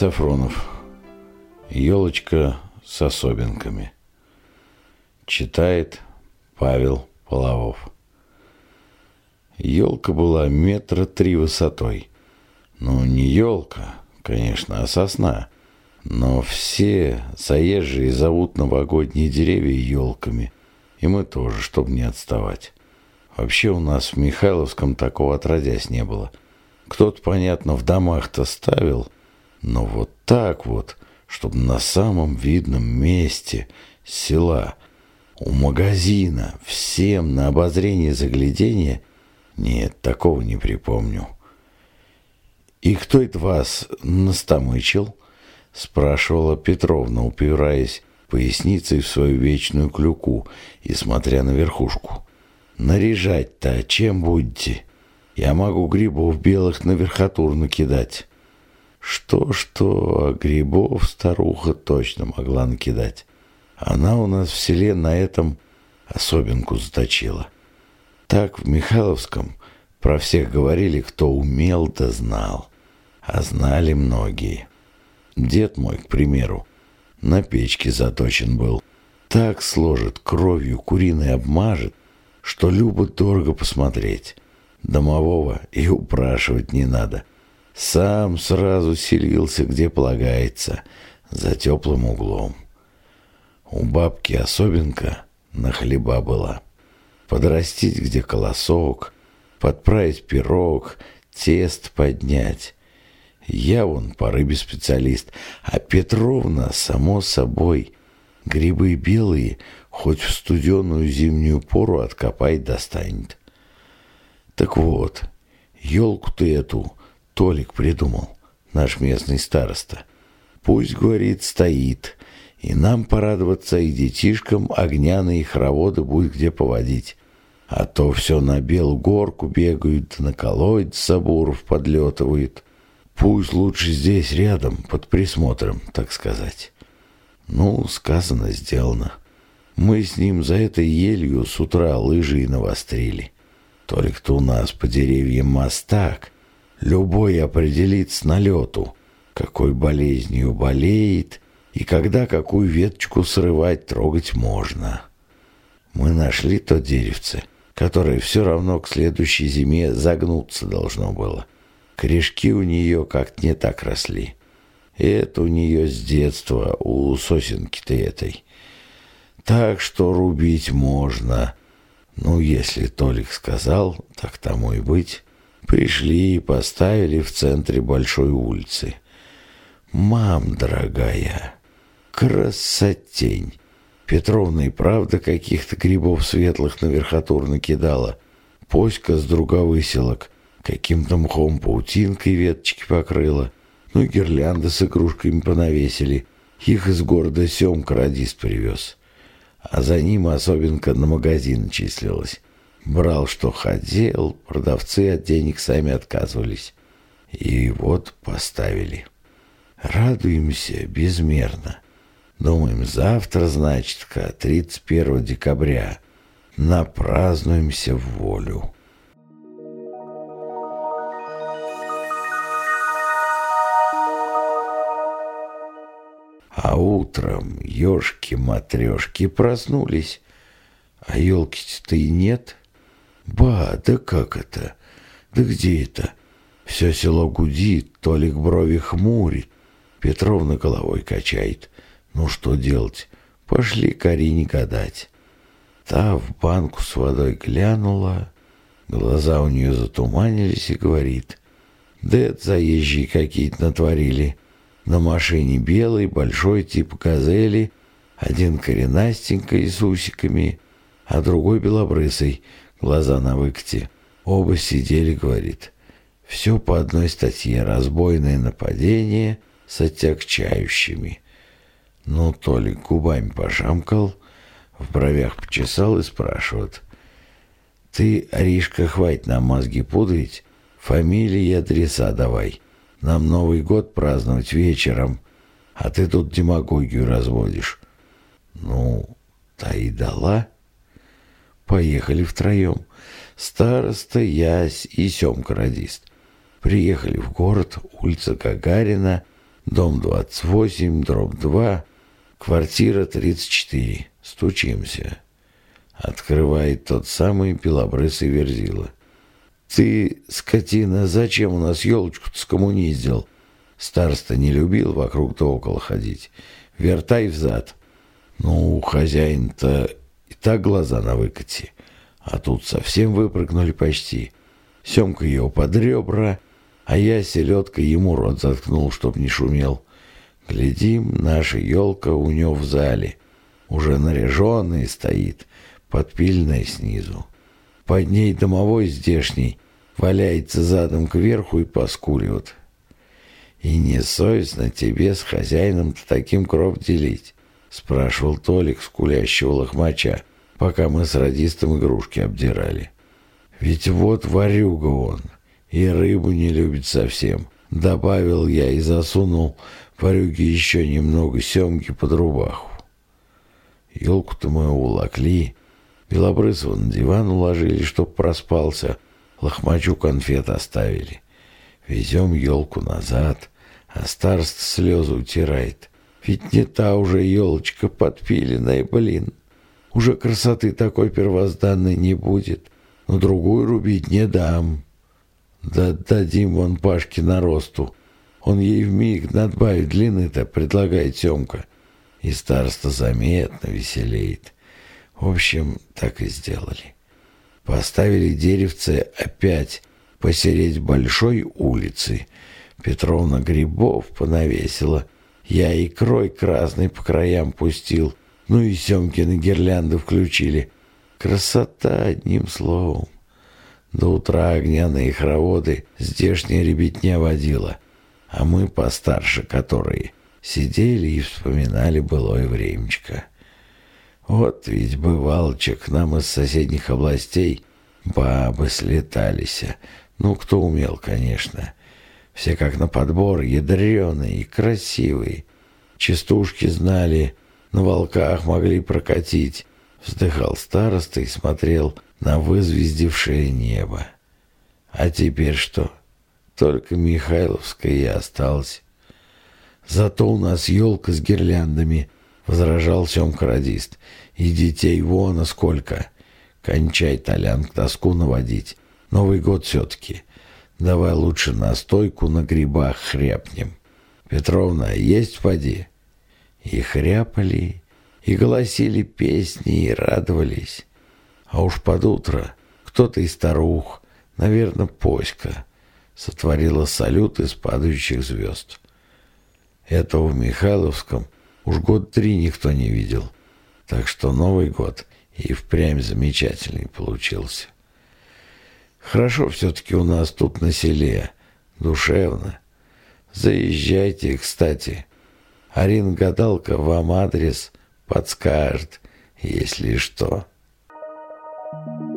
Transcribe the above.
Сафронов. Елочка с особенками. Читает Павел Половов. Елка была метра три высотой. Ну, не елка, конечно, а сосна. Но все заезжие зовут новогодние деревья елками. И мы тоже, чтобы не отставать. Вообще у нас в Михайловском такого отродясь не было. Кто-то, понятно, в домах-то ставил, но вот так вот, чтобы на самом видном месте села, у магазина, всем на обозрение заглядения, нет, такого не припомню. «И кто это вас настомычил?» — спрашивала Петровна, упираясь поясницей в свою вечную клюку и смотря на верхушку. «Наряжать-то чем будете? Я могу грибов белых на верхотур накидать». Что-что, грибов старуха точно могла накидать. Она у нас в селе на этом особенку заточила. Так в Михайловском про всех говорили, кто умел да знал. А знали многие. Дед мой, к примеру, на печке заточен был. Так сложит, кровью куриной обмажет, что любо дорого посмотреть. Домового и упрашивать не надо. Сам сразу селился, где полагается, за теплым углом. У бабки особенка на хлеба была. Подрастить где колосок, подправить пирог, тест поднять. Я вон по рыбе специалист, а Петровна, само собой, грибы белые хоть в студеную зимнюю пору откопать достанет. Так вот, елку-то эту Толик придумал, наш местный староста. Пусть, говорит, стоит, и нам порадоваться, и детишкам огняные хороводы будет где поводить. А то все на белую горку бегают, на колодец Сабуров подлетывают. Пусть лучше здесь рядом, под присмотром, так сказать. Ну, сказано, сделано. Мы с ним за этой елью с утра лыжи и навострили. Только-то у нас по деревьям мостак — Любой определит с налету, какой болезнью болеет и когда какую веточку срывать, трогать можно. Мы нашли то деревце, которое все равно к следующей зиме загнуться должно было. Корешки у нее как-то не так росли. Это у нее с детства, у сосенки-то этой. Так что рубить можно. Ну, если Толик сказал, так тому и быть. Пришли и поставили в центре большой улицы. «Мам, дорогая, красотень!» Петровна и правда каких-то грибов светлых на верхотур накидала. Поська с друга выселок, каким-то мхом паутинкой веточки покрыла. Ну, гирлянды с игрушками понавесили. Их из города Семка радист привез. А за ним особенка на магазин числилась. Брал, что хотел, продавцы от денег сами отказывались. И вот поставили. Радуемся безмерно. Думаем, завтра, значит, 31 декабря, напразднуемся в волю. А утром ешки-матрешки проснулись, а елки-то и нет — «Ба, да как это? Да где это?» Все село гудит, Толик брови хмурит, Петровна головой качает. Ну что делать? Пошли Карине гадать. Та в банку с водой глянула, глаза у нее затуманились и говорит. Да это заезжие какие-то натворили. На машине белый, большой, типа газели, один коренастенький с усиками, а другой белобрысый, глаза на выкате. Оба сидели, говорит. Все по одной статье «Разбойное нападение с отягчающими». Ну, Толик губами пожамкал, в бровях почесал и спрашивает. «Ты, Аришка, хватит нам мозги пудрить, фамилии и адреса давай. Нам Новый год праздновать вечером, а ты тут демагогию разводишь». «Ну, та и дала». Поехали втроем. Староста, Ясь и Семка радист. Приехали в город, улица Гагарина, Дом 28, дробь 2, квартира 34. Стучимся. Открывает тот самый белобрысый верзила. «Ты, скотина, зачем у нас елочку-то скоммуниздил?» Староста не любил вокруг да около ходить. Вертай взад. Ну, хозяин-то и так глаза на выкате. А тут совсем выпрыгнули почти. Семка его под ребра, а я селедкой ему рот заткнул, чтоб не шумел. Глядим, наша елка у него в зале. Уже наряженная стоит, подпильная снизу. Под ней домовой здешний валяется задом кверху и поскуливает. И несовестно тебе с хозяином-то таким кров делить, спрашивал Толик скулящего лохмача, пока мы с радистом игрушки обдирали. Ведь вот варюга он, и рыбу не любит совсем. Добавил я и засунул варюге еще немного семги под рубаху. Елку-то мы уволокли, Белобрысова на диван уложили, чтоб проспался, лохмачу конфет оставили. Везем елку назад, а староста слезы утирает. Ведь не та уже елочка подпиленная, блин. Уже красоты такой первозданной не будет, но другую рубить не дам. Да дадим вон Пашке на росту. Он ей вмиг надбавит длины-то, предлагает Семка. И староста заметно веселеет. В общем, так и сделали. Поставили деревце опять посереть большой улицы. Петровна грибов понавесила. Я и крой красный по краям пустил. Ну и Семкины гирлянды включили. Красота, одним словом. До утра огняные хороводы здешняя ребятня водила, а мы постарше которые сидели и вспоминали былое времечко. Вот ведь бывалче к нам из соседних областей бабы слетались. Ну, кто умел, конечно. Все как на подбор, ядреные и красивые. Частушки знали, на волках могли прокатить. Вздыхал староста и смотрел на вызвездившее небо. А теперь что? Только Михайловская и осталась. Зато у нас елка с гирляндами — возражал Семка-радист. «И детей вон, а сколько! Кончай, Толян, к тоску наводить. Новый год все-таки. Давай лучше настойку на грибах хряпнем. Петровна, есть в воде?» И хряпали, и голосили песни, и радовались. А уж под утро кто-то из старух, наверное, Поська, сотворила салют из падающих звезд. Этого в Михайловском – Уж год три никто не видел. Так что Новый год и впрямь замечательный получился. Хорошо все-таки у нас тут на селе. Душевно. Заезжайте, кстати. Арин-гадалка вам адрес подскажет, если что. Thank you.